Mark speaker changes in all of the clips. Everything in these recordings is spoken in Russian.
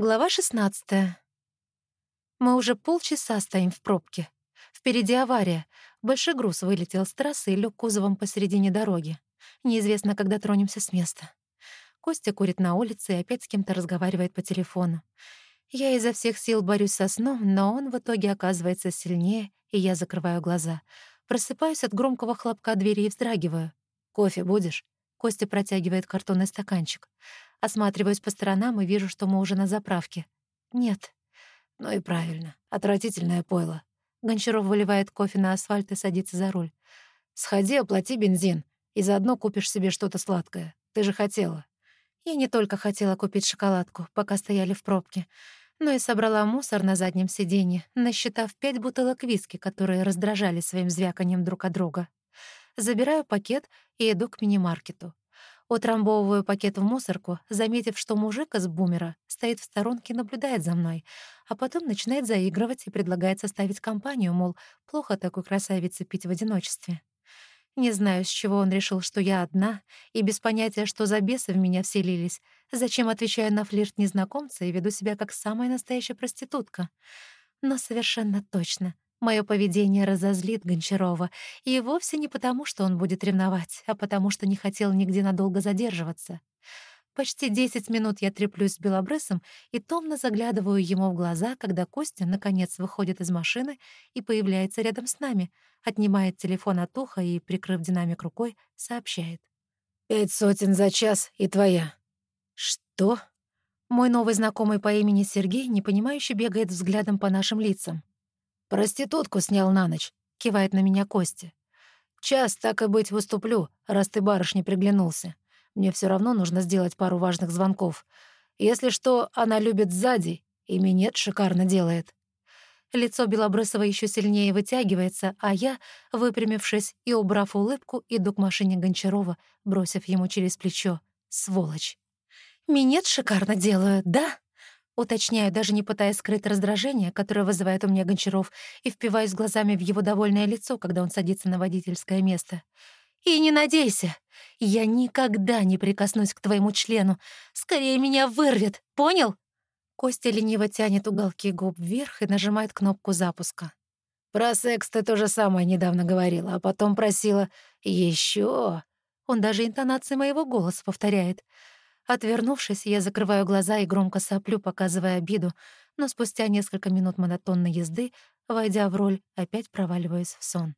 Speaker 1: Глава 16. Мы уже полчаса стоим в пробке. Впереди авария. Большой груз вылетел с трассы и лёг кузовом посередине дороги. Неизвестно, когда тронемся с места. Костя курит на улице и опять с кем-то разговаривает по телефону. Я изо всех сил борюсь со сном, но он в итоге оказывается сильнее, и я закрываю глаза. Просыпаюсь от громкого хлопка двери и вздрагиваю. «Кофе будешь?» Костя протягивает картонный стаканчик. Осматриваюсь по сторонам и вижу, что мы уже на заправке. Нет. Ну и правильно. Отвратительное пойло. Гончаров выливает кофе на асфальт и садится за руль. «Сходи, оплати бензин, и заодно купишь себе что-то сладкое. Ты же хотела». Я не только хотела купить шоколадку, пока стояли в пробке, но и собрала мусор на заднем сиденье, насчитав пять бутылок виски, которые раздражали своим звяканием друг от друга. Забираю пакет и иду к мини-маркету. Утрамбовываю пакет в мусорку, заметив, что мужик из бумера стоит в сторонке и наблюдает за мной, а потом начинает заигрывать и предлагает составить компанию, мол, плохо такой красавице пить в одиночестве. Не знаю, с чего он решил, что я одна, и без понятия, что за бесы в меня вселились, зачем отвечаю на флирт незнакомца и веду себя как самая настоящая проститутка. Но совершенно точно — Мое поведение разозлит Гончарова, и вовсе не потому, что он будет ревновать, а потому что не хотел нигде надолго задерживаться. Почти десять минут я треплюсь с белобрысом и томно заглядываю ему в глаза, когда Костя, наконец, выходит из машины и появляется рядом с нами, отнимает телефон от уха и, прикрыв динамик рукой, сообщает. «Пять сотен за час и твоя». «Что?» Мой новый знакомый по имени Сергей непонимающе бегает взглядом по нашим лицам. «Проститутку снял на ночь», — кивает на меня Костя. «Час, так и быть, выступлю, раз ты барышне приглянулся. Мне все равно нужно сделать пару важных звонков. Если что, она любит сзади, и минет шикарно делает». Лицо Белобрысова еще сильнее вытягивается, а я, выпрямившись и убрав улыбку, иду к машине Гончарова, бросив ему через плечо. Сволочь. «Минет шикарно делаю, да?» Уточняю, даже не пытаясь скрыть раздражение, которое вызывает у меня Гончаров, и впиваюсь глазами в его довольное лицо, когда он садится на водительское место. «И не надейся! Я никогда не прикоснусь к твоему члену. Скорее меня вырвет, понял?» Костя лениво тянет уголки губ вверх и нажимает кнопку запуска. «Про секс ты то же самое недавно говорила, а потом просила еще. Он даже интонации моего голоса повторяет. Отвернувшись, я закрываю глаза и громко соплю, показывая обиду, но спустя несколько минут монотонной езды, войдя в роль, опять проваливаюсь в сон.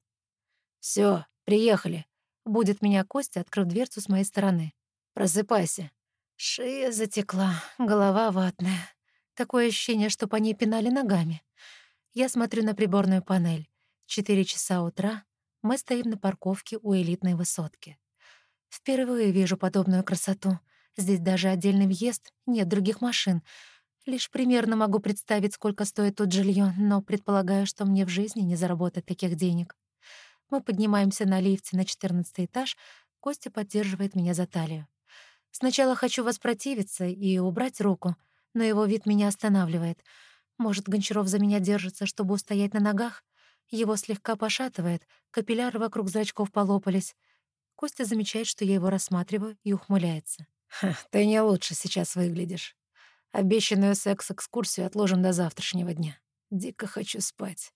Speaker 1: Все, приехали», — будет меня Костя, открыв дверцу с моей стороны. «Просыпайся». Шея затекла, голова ватная. Такое ощущение, что по ней пинали ногами. Я смотрю на приборную панель. Четыре часа утра. Мы стоим на парковке у элитной высотки. Впервые вижу подобную красоту — Здесь даже отдельный въезд, нет других машин. Лишь примерно могу представить, сколько стоит тут жилье, но предполагаю, что мне в жизни не заработать таких денег. Мы поднимаемся на лифте на 14 этаж, Костя поддерживает меня за талию. Сначала хочу воспротивиться и убрать руку, но его вид меня останавливает. Может, Гончаров за меня держится, чтобы устоять на ногах? Его слегка пошатывает, капилляры вокруг зрачков полопались. Костя замечает, что я его рассматриваю, и ухмыляется. «Ты не лучше сейчас выглядишь. Обещанную секс-экскурсию отложим до завтрашнего дня. Дико хочу спать.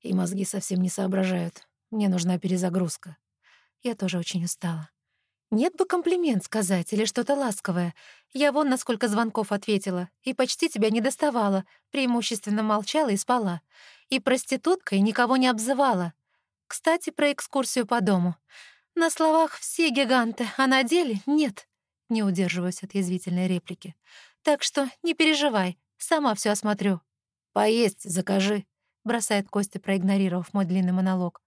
Speaker 1: И мозги совсем не соображают. Мне нужна перезагрузка. Я тоже очень устала. Нет бы комплимент сказать или что-то ласковое. Я вон на сколько звонков ответила, и почти тебя не доставала, преимущественно молчала и спала. И проституткой никого не обзывала. Кстати, про экскурсию по дому. На словах все гиганты, а на деле нет. Не удерживаюсь от язвительной реплики. «Так что не переживай, сама все осмотрю». «Поесть закажи», — бросает Костя, проигнорировав мой длинный монолог.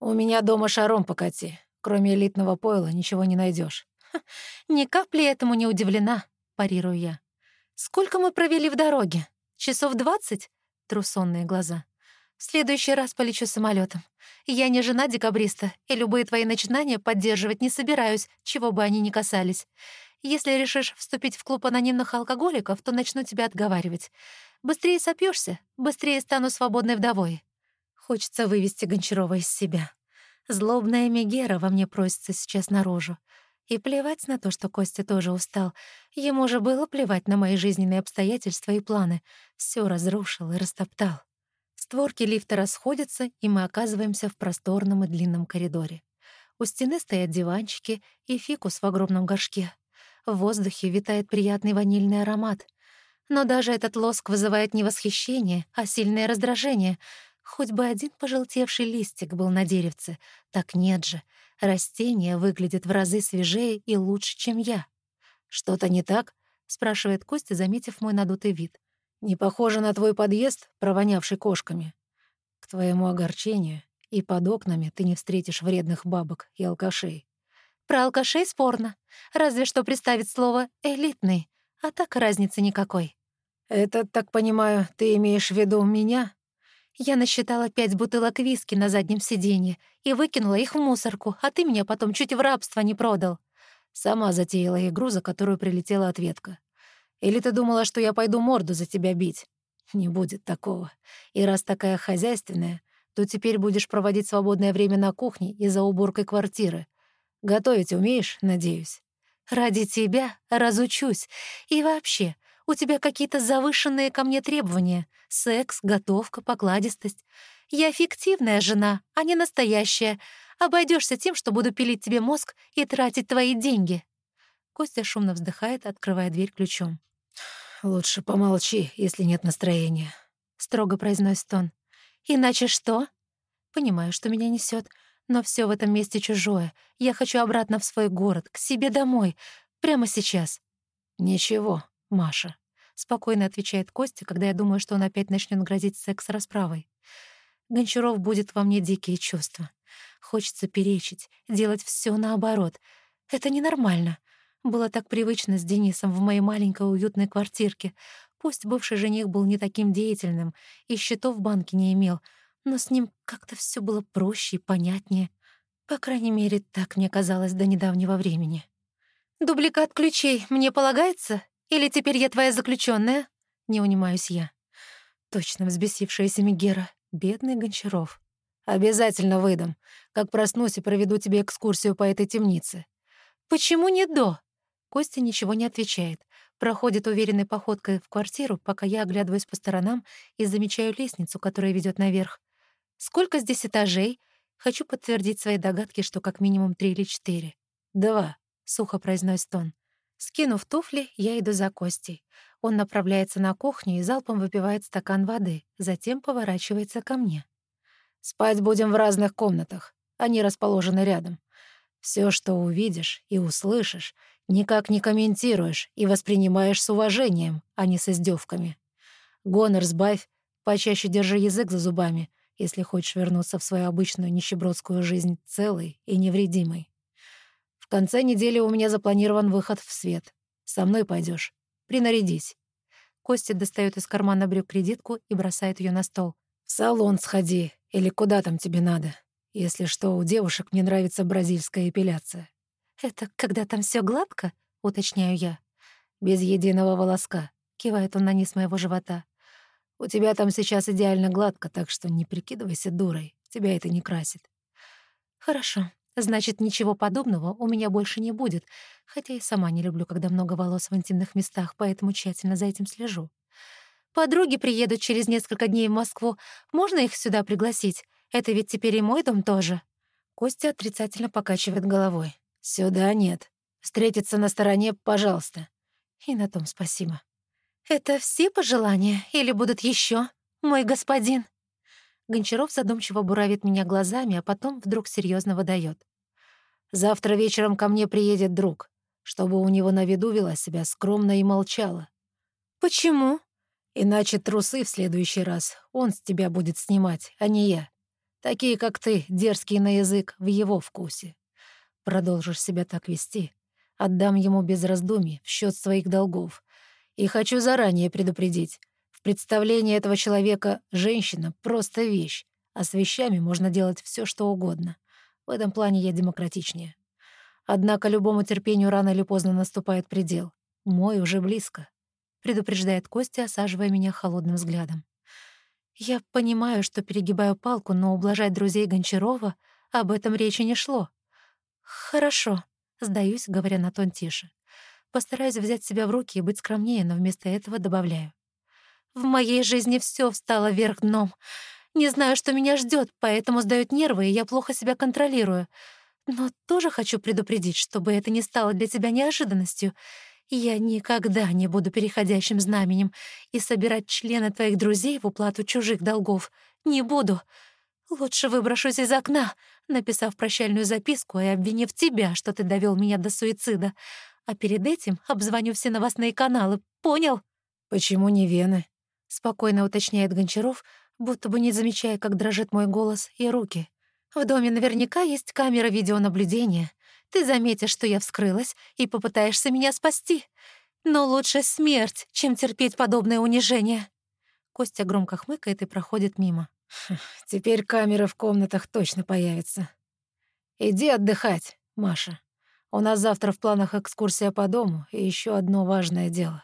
Speaker 1: «У меня дома шаром покати. Кроме элитного пойла ничего не найдешь. «Ни капли этому не удивлена», — парирую я. «Сколько мы провели в дороге? Часов двадцать?» — трусонные глаза. «В следующий раз полечу самолетом. Я не жена декабриста, и любые твои начинания поддерживать не собираюсь, чего бы они ни касались. Если решишь вступить в клуб анонимных алкоголиков, то начну тебя отговаривать. Быстрее сопьешься, быстрее стану свободной вдовой. Хочется вывести Гончарова из себя. Злобная Мегера во мне просится сейчас наружу. И плевать на то, что Костя тоже устал. Ему же было плевать на мои жизненные обстоятельства и планы. Все разрушил и растоптал. Створки лифта расходятся, и мы оказываемся в просторном и длинном коридоре. У стены стоят диванчики и фикус в огромном горшке. В воздухе витает приятный ванильный аромат. Но даже этот лоск вызывает не восхищение, а сильное раздражение. Хоть бы один пожелтевший листик был на деревце. Так нет же. Растение выглядит в разы свежее и лучше, чем я. «Что-то не так?» — спрашивает Костя, заметив мой надутый вид. «Не похоже на твой подъезд, провонявший кошками. К твоему огорчению и под окнами ты не встретишь вредных бабок и алкашей». Про алкашей спорно. Разве что представить слово «элитный», а так разницы никакой.
Speaker 2: «Это, так понимаю, ты имеешь в виду меня?»
Speaker 1: Я насчитала пять бутылок виски на заднем сиденье и выкинула их в мусорку, а ты меня потом чуть в рабство не продал.
Speaker 2: Сама затеяла игру, за которую прилетела ответка. Или ты думала, что я пойду морду за тебя бить? Не будет такого. И раз такая хозяйственная, то теперь будешь проводить свободное время на кухне и за уборкой квартиры. Готовить умеешь, надеюсь?
Speaker 1: Ради тебя разучусь. И вообще, у тебя какие-то завышенные ко мне требования. Секс, готовка, покладистость. Я фиктивная жена, а не настоящая. Обойдешься тем, что буду пилить тебе мозг и тратить твои деньги». Костя шумно вздыхает, открывая дверь ключом.
Speaker 2: «Лучше помолчи, если нет настроения», — строго произносит он.
Speaker 1: «Иначе что?» Понимаю, что меня несет, но все в этом месте чужое. Я хочу обратно в свой город, к себе домой, прямо сейчас.
Speaker 2: «Ничего, Маша», —
Speaker 1: спокойно отвечает Костя, когда я думаю, что он опять начнет грозить секс-расправой. Гончаров будет во мне дикие чувства. Хочется перечить, делать все наоборот. Это ненормально. Было так привычно с Денисом в моей маленькой уютной квартирке. Пусть бывший жених был не таким деятельным и счетов в банке не имел, но с ним как-то все было проще и понятнее. По крайней мере, так мне казалось до недавнего времени. «Дубликат ключей мне полагается?» Или теперь я твоя заключенная? Не унимаюсь я. Точно взбесившаяся Мегера. Бедный Гончаров.
Speaker 2: Обязательно выдам. Как проснусь и проведу тебе экскурсию по этой темнице.
Speaker 1: Почему не до? Костя ничего не отвечает. Проходит уверенной походкой в квартиру, пока я оглядываюсь по сторонам и замечаю лестницу, которая ведет наверх. Сколько здесь этажей? Хочу подтвердить свои догадки, что как минимум три или четыре.
Speaker 2: «Два», —
Speaker 1: сухо произносит он. Скинув туфли, я иду за Костей. Он направляется на кухню и залпом выпивает стакан воды, затем поворачивается ко мне.
Speaker 2: «Спать будем в разных комнатах. Они расположены рядом. Все, что увидишь и услышишь, никак не комментируешь и воспринимаешь с уважением, а не с издевками. Гонор сбавь, почаще держи язык за зубами, если хочешь вернуться в свою обычную нищебродскую жизнь целой и невредимой конце недели у меня запланирован выход в свет. Со мной пойдешь. Принарядись».
Speaker 1: Костя достает из кармана брюк кредитку и бросает ее на стол.
Speaker 2: «В салон сходи, или куда там тебе надо. Если что, у девушек мне нравится бразильская эпиляция».
Speaker 1: «Это когда там все гладко?» — уточняю я.
Speaker 2: «Без единого волоска», — кивает он на низ моего живота. «У тебя там сейчас идеально гладко, так что не прикидывайся дурой. Тебя это не красит».
Speaker 1: «Хорошо. Значит, ничего подобного у меня больше не будет, хотя и сама не люблю, когда много волос в интимных местах, поэтому тщательно за этим слежу. Подруги приедут через несколько дней в Москву. Можно их сюда пригласить? Это ведь теперь и мой дом тоже.
Speaker 2: Костя отрицательно покачивает головой. Сюда нет. Встретиться на стороне, пожалуйста.
Speaker 1: И на том спасибо. Это все пожелания или будут еще, мой господин? Гончаров задумчиво буравит меня глазами, а потом вдруг серьезно выдает.
Speaker 2: «Завтра вечером ко мне приедет друг, чтобы у него на виду вела себя скромно и молчала».
Speaker 1: «Почему?»
Speaker 2: «Иначе трусы в следующий раз он с тебя будет снимать, а не я. Такие, как ты, дерзкий на язык, в его вкусе. Продолжишь себя так вести, отдам ему без раздумий в счет своих долгов. И хочу заранее предупредить, в представлении этого человека женщина — просто вещь, а с вещами можно делать все, что угодно. В этом плане я демократичнее. Однако любому терпению рано или поздно наступает предел. Мой уже близко.
Speaker 1: Предупреждает Костя, осаживая меня холодным взглядом. Я понимаю, что перегибаю палку, но ублажать друзей Гончарова об этом речи не шло. Хорошо. Сдаюсь, говоря на тон тише. Постараюсь взять себя в руки и быть скромнее, но вместо этого добавляю. В моей жизни все встало вверх дном. Не знаю, что меня ждет, поэтому сдают нервы, и я плохо себя контролирую. Но тоже хочу предупредить, чтобы это не стало для тебя неожиданностью. Я никогда не буду переходящим знаменем и собирать члены твоих друзей в уплату чужих долгов. Не буду. Лучше выброшусь из окна, написав прощальную записку и обвинив тебя, что ты довел меня до суицида. А перед этим обзвоню все новостные каналы. Понял?
Speaker 2: Почему не вены?
Speaker 1: Спокойно уточняет Гончаров, будто бы не замечая, как дрожит мой голос и руки. В доме наверняка есть камера видеонаблюдения. Ты заметишь, что я вскрылась, и попытаешься меня спасти. Но лучше смерть, чем терпеть подобное унижение. Костя громко хмыкает и проходит мимо.
Speaker 2: Теперь камера в комнатах точно появится. Иди отдыхать, Маша. У нас завтра в планах экскурсия по дому и еще одно важное дело.